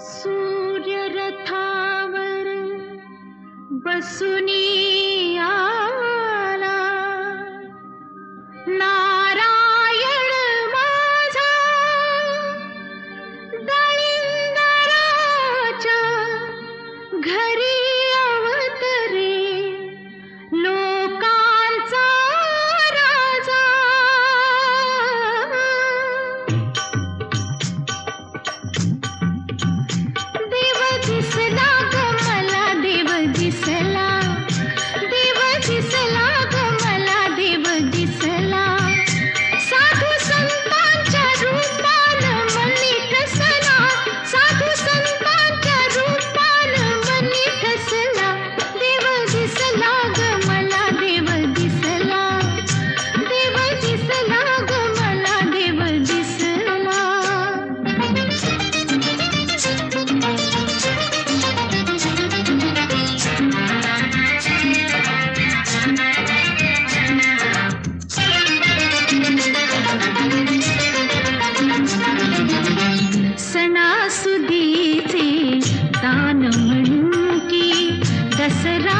सूर्यरथावर बसुनी आला. नारायण माझा दळिंदराच्या घरी जानम की दसरा